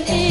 can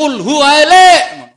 قل هو لا